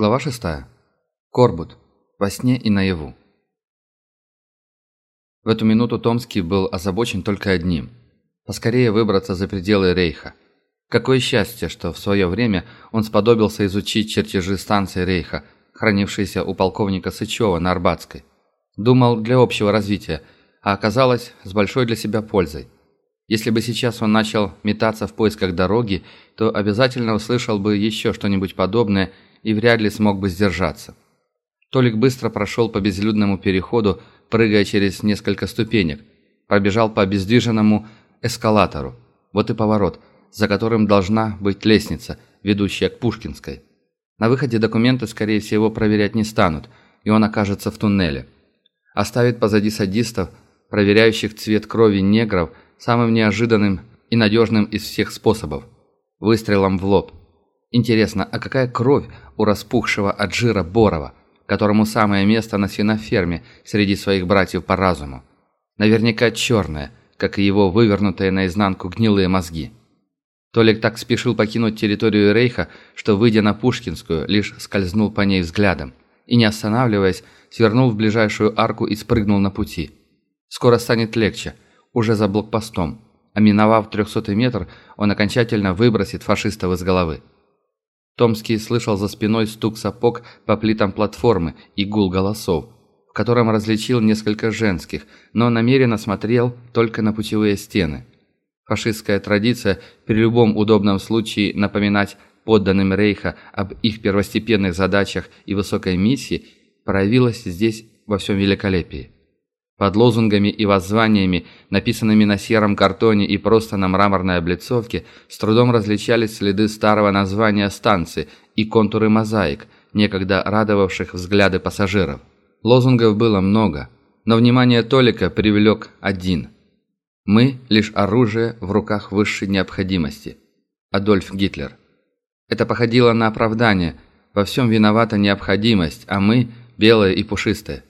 Глава 6. Корбут. Во сне и наяву. В эту минуту Томский был озабочен только одним – поскорее выбраться за пределы Рейха. Какое счастье, что в свое время он сподобился изучить чертежи станции Рейха, хранившиеся у полковника Сычева на Арбатской. Думал для общего развития, а оказалось с большой для себя пользой. Если бы сейчас он начал метаться в поисках дороги, то обязательно услышал бы еще что-нибудь подобное – и вряд ли смог бы сдержаться. Толик быстро прошел по безлюдному переходу, прыгая через несколько ступенек, пробежал по обездвиженному эскалатору. Вот и поворот, за которым должна быть лестница, ведущая к Пушкинской. На выходе документы, скорее всего, проверять не станут, и он окажется в туннеле. Оставит позади садистов, проверяющих цвет крови негров, самым неожиданным и надежным из всех способов – выстрелом в лоб. Интересно, а какая кровь у распухшего от жира Борова, которому самое место на свиноферме среди своих братьев по разуму? Наверняка черная, как и его вывернутые наизнанку гнилые мозги. Толик так спешил покинуть территорию Рейха, что, выйдя на Пушкинскую, лишь скользнул по ней взглядом и, не останавливаясь, свернул в ближайшую арку и спрыгнул на пути. Скоро станет легче, уже за блокпостом, а миновав трехсотый метр, он окончательно выбросит фашистов из головы. Томский слышал за спиной стук сапог по плитам платформы и гул голосов, в котором различил несколько женских, но намеренно смотрел только на путевые стены. Фашистская традиция при любом удобном случае напоминать подданным Рейха об их первостепенных задачах и высокой миссии проявилась здесь во всем великолепии. Под лозунгами и воззваниями, написанными на сером картоне и просто на мраморной облицовке, с трудом различались следы старого названия станции и контуры мозаик, некогда радовавших взгляды пассажиров. Лозунгов было много, но внимание Толика привлек один. «Мы – лишь оружие в руках высшей необходимости». Адольф Гитлер. Это походило на оправдание. Во всем виновата необходимость, а мы – белые и пушистые.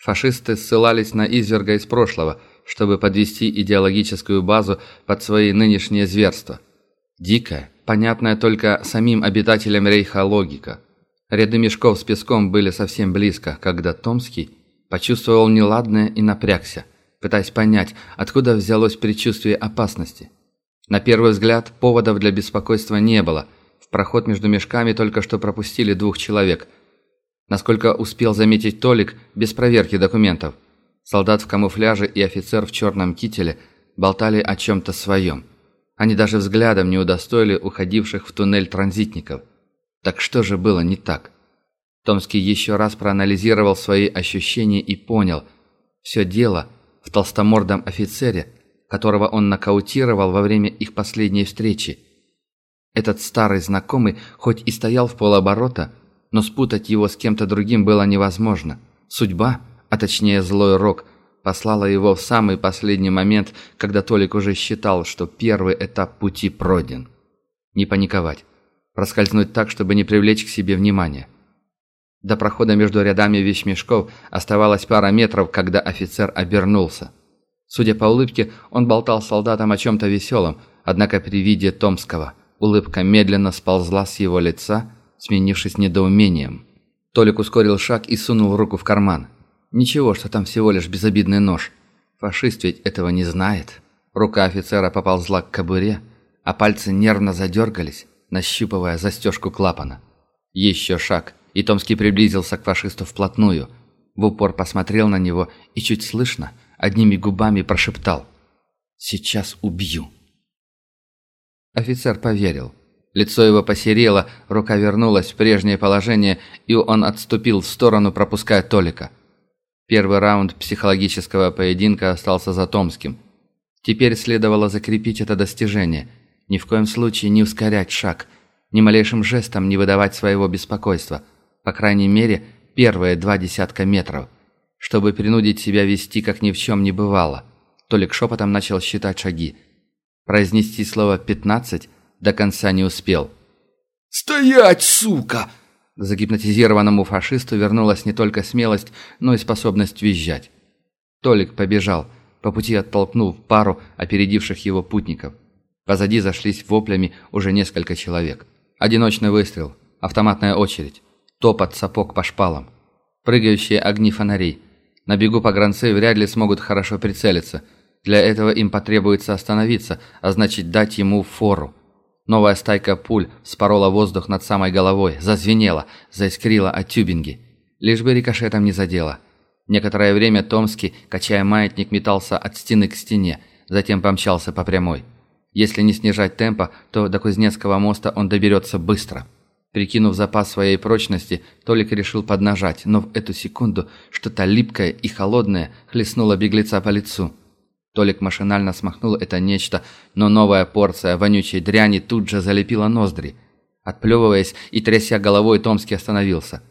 Фашисты ссылались на изверга из прошлого, чтобы подвести идеологическую базу под свои нынешние зверства. Дикая, понятная только самим обитателям рейха логика. Ряды мешков с песком были совсем близко, когда Томский почувствовал неладное и напрягся, пытаясь понять, откуда взялось предчувствие опасности. На первый взгляд поводов для беспокойства не было. В проход между мешками только что пропустили двух человек – Насколько успел заметить Толик, без проверки документов. Солдат в камуфляже и офицер в черном кителе болтали о чем-то своем. Они даже взглядом не удостоили уходивших в туннель транзитников. Так что же было не так? Томский еще раз проанализировал свои ощущения и понял. Все дело в толстомордом офицере, которого он нокаутировал во время их последней встречи. Этот старый знакомый, хоть и стоял в полоборота, но спутать его с кем-то другим было невозможно. Судьба, а точнее злой рок, послала его в самый последний момент, когда Толик уже считал, что первый этап пути пройден. Не паниковать. Проскользнуть так, чтобы не привлечь к себе внимания. До прохода между рядами вещмешков оставалось пара метров, когда офицер обернулся. Судя по улыбке, он болтал с солдатом о чем-то веселом, однако при виде Томского улыбка медленно сползла с его лица, сменившись недоумением. Толик ускорил шаг и сунул руку в карман. Ничего, что там всего лишь безобидный нож. Фашист ведь этого не знает. Рука офицера поползла к кобуре, а пальцы нервно задергались, нащупывая застежку клапана. Еще шаг, и Томский приблизился к фашисту вплотную. В упор посмотрел на него и чуть слышно, одними губами прошептал «Сейчас убью». Офицер поверил. Лицо его посерело, рука вернулась в прежнее положение, и он отступил в сторону, пропуская Толика. Первый раунд психологического поединка остался за Томским. Теперь следовало закрепить это достижение. Ни в коем случае не ускорять шаг, ни малейшим жестом не выдавать своего беспокойства. По крайней мере, первые два десятка метров. Чтобы принудить себя вести, как ни в чем не бывало. Толик шепотом начал считать шаги. Произнести слово «пятнадцать» до конца не успел. «Стоять, сука!» Загипнотизированному фашисту вернулась не только смелость, но и способность визжать. Толик побежал, по пути оттолкнув пару опередивших его путников. Позади зашлись воплями уже несколько человек. Одиночный выстрел, автоматная очередь. Топот сапог по шпалам. Прыгающие огни фонарей. На бегу погранцы вряд ли смогут хорошо прицелиться. Для этого им потребуется остановиться, а значит дать ему фору. Новая стайка пуль спорола воздух над самой головой, зазвенела, заискрила от тюбинги. Лишь бы рикошетом не задела. Некоторое время Томский, качая маятник, метался от стены к стене, затем помчался по прямой. Если не снижать темпа, то до Кузнецкого моста он доберется быстро. Прикинув запас своей прочности, Толик решил поднажать, но в эту секунду что-то липкое и холодное хлестнуло беглеца по лицу. Толик машинально смахнул это нечто, но новая порция вонючей дряни тут же залепила ноздри. Отплевываясь и тряся головой, Томский остановился.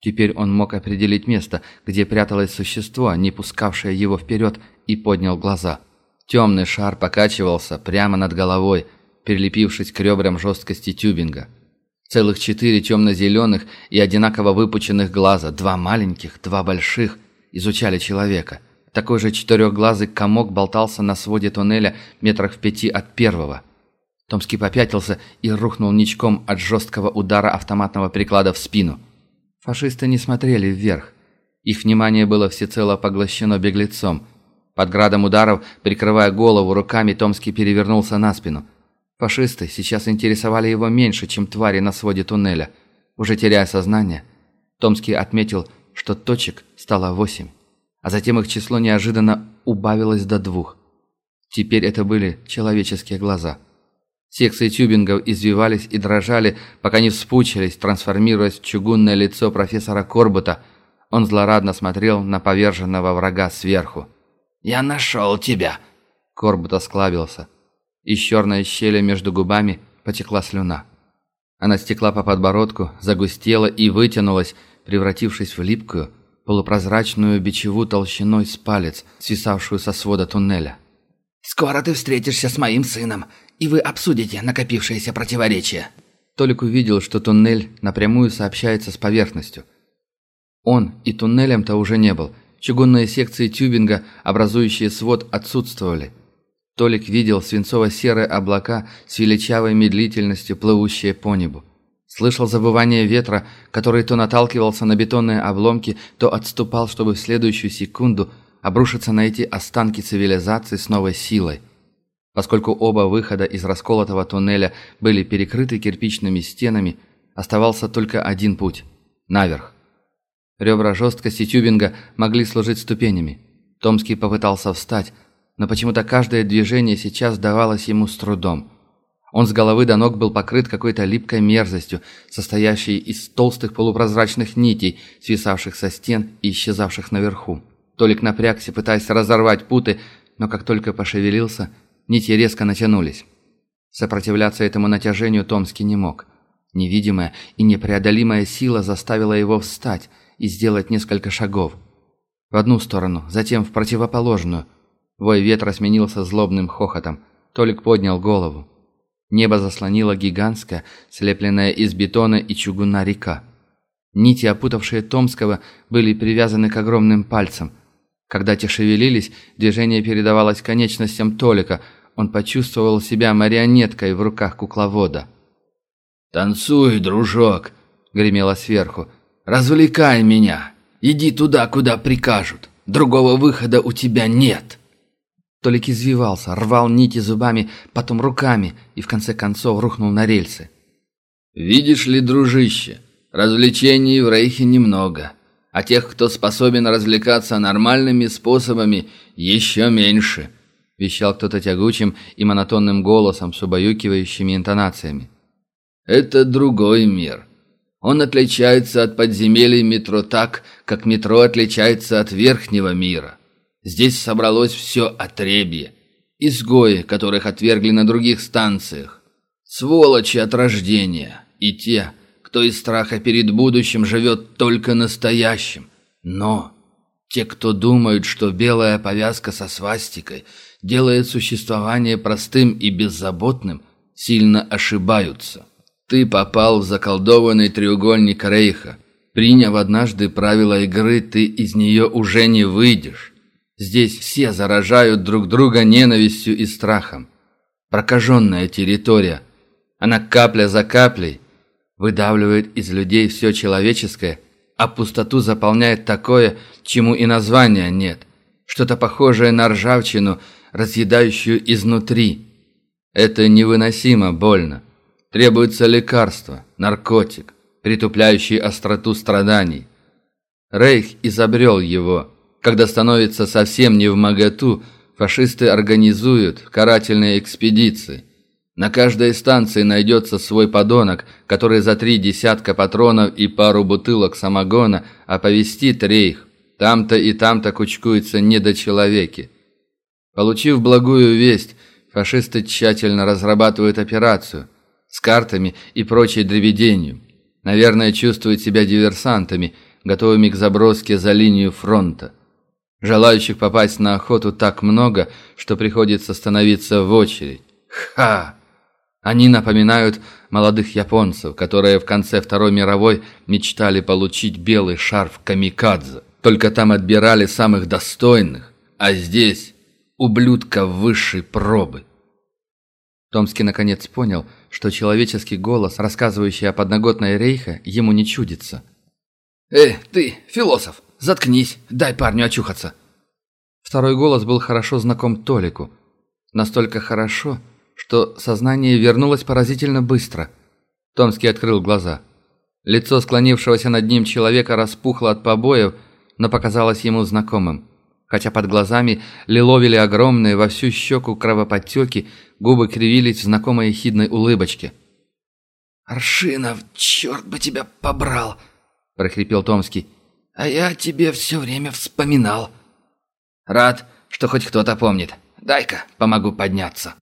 Теперь он мог определить место, где пряталось существо, не пускавшее его вперед, и поднял глаза. Темный шар покачивался прямо над головой, прилепившись к ребрам жесткости тюбинга. Целых четыре темно-зеленых и одинаково выпученных глаза, два маленьких, два больших, изучали человека. Такой же четырехглазый комок болтался на своде туннеля метрах в пяти от первого. Томский попятился и рухнул ничком от жесткого удара автоматного приклада в спину. Фашисты не смотрели вверх. Их внимание было всецело поглощено беглецом. Под градом ударов, прикрывая голову руками, Томский перевернулся на спину – Фашисты сейчас интересовали его меньше, чем твари на своде туннеля. Уже теряя сознание, Томский отметил, что точек стало восемь, а затем их число неожиданно убавилось до двух. Теперь это были человеческие глаза. Секции тюбингов извивались и дрожали, пока не вспучились, трансформируясь в чугунное лицо профессора Корбута. Он злорадно смотрел на поверженного врага сверху. «Я нашел тебя!» Корбут осклабился. Из черной щели между губами потекла слюна. Она стекла по подбородку, загустела и вытянулась, превратившись в липкую, полупрозрачную бичеву толщиной с палец, свисавшую со свода туннеля. «Скоро ты встретишься с моим сыном, и вы обсудите накопившиеся противоречия». Толик увидел, что туннель напрямую сообщается с поверхностью. Он и туннелем-то уже не был. Чугунные секции тюбинга, образующие свод, отсутствовали – Толик видел свинцово-серые облака с величавой медлительностью, плывущие по небу. Слышал забывание ветра, который то наталкивался на бетонные обломки, то отступал, чтобы в следующую секунду обрушиться на эти останки цивилизации с новой силой. Поскольку оба выхода из расколотого туннеля были перекрыты кирпичными стенами, оставался только один путь – наверх. Ребра жесткости тюбинга могли служить ступенями. Томский попытался встать, но почему-то каждое движение сейчас давалось ему с трудом. Он с головы до ног был покрыт какой-то липкой мерзостью, состоящей из толстых полупрозрачных нитей, свисавших со стен и исчезавших наверху. Толик напрягся, пытаясь разорвать путы, но как только пошевелился, нити резко натянулись. Сопротивляться этому натяжению Томский не мог. Невидимая и непреодолимая сила заставила его встать и сделать несколько шагов. В одну сторону, затем в противоположную – Вой ветра сменился злобным хохотом. Толик поднял голову. Небо заслонило гигантская, слепленная из бетона и чугуна река. Нити, опутавшие Томского, были привязаны к огромным пальцам. Когда те шевелились, движение передавалось конечностям Толика. Он почувствовал себя марионеткой в руках кукловода. «Танцуй, дружок!» — гремело сверху. «Развлекай меня! Иди туда, куда прикажут! Другого выхода у тебя нет!» Толик извивался, рвал нити зубами, потом руками и в конце концов рухнул на рельсы. «Видишь ли, дружище, развлечений в Рейхе немного, а тех, кто способен развлекаться нормальными способами, еще меньше», вещал кто-то тягучим и монотонным голосом с убаюкивающими интонациями. «Это другой мир. Он отличается от подземелий метро так, как метро отличается от верхнего мира». Здесь собралось все отребье. Изгои, которых отвергли на других станциях. Сволочи от рождения. И те, кто из страха перед будущим живет только настоящим. Но те, кто думают, что белая повязка со свастикой делает существование простым и беззаботным, сильно ошибаются. Ты попал в заколдованный треугольник Рейха. Приняв однажды правила игры, ты из нее уже не выйдешь. Здесь все заражают друг друга ненавистью и страхом. Прокаженная территория. Она капля за каплей выдавливает из людей все человеческое, а пустоту заполняет такое, чему и названия нет. Что-то похожее на ржавчину, разъедающую изнутри. Это невыносимо больно. Требуется лекарство, наркотик, притупляющий остроту страданий. Рейх изобрел его. Когда становится совсем не в моготу, фашисты организуют карательные экспедиции. На каждой станции найдется свой подонок, который за три десятка патронов и пару бутылок самогона оповестит рейх. Там-то и там-то кучкуются недочеловеки. Получив благую весть, фашисты тщательно разрабатывают операцию с картами и прочей древеденью. Наверное, чувствуют себя диверсантами, готовыми к заброске за линию фронта. Желающих попасть на охоту так много, что приходится становиться в очередь. Ха! Они напоминают молодых японцев, которые в конце Второй мировой мечтали получить белый шарф камикадзе. Только там отбирали самых достойных, а здесь ублюдка высшей пробы. Томский наконец понял, что человеческий голос, рассказывающий о подноготной рейха, ему не чудится. «Эй, ты, философ, заткнись, дай парню очухаться!» Второй голос был хорошо знаком Толику. Настолько хорошо, что сознание вернулось поразительно быстро. Томский открыл глаза. Лицо склонившегося над ним человека распухло от побоев, но показалось ему знакомым. Хотя под глазами лиловили огромные во всю щеку кровоподтеки, губы кривились в знакомой ехидной улыбочке. «Аршинов, черт бы тебя побрал!» – прохрипел Томский. «А я тебе все время вспоминал. Рад, что хоть кто-то помнит. Дай-ка помогу подняться».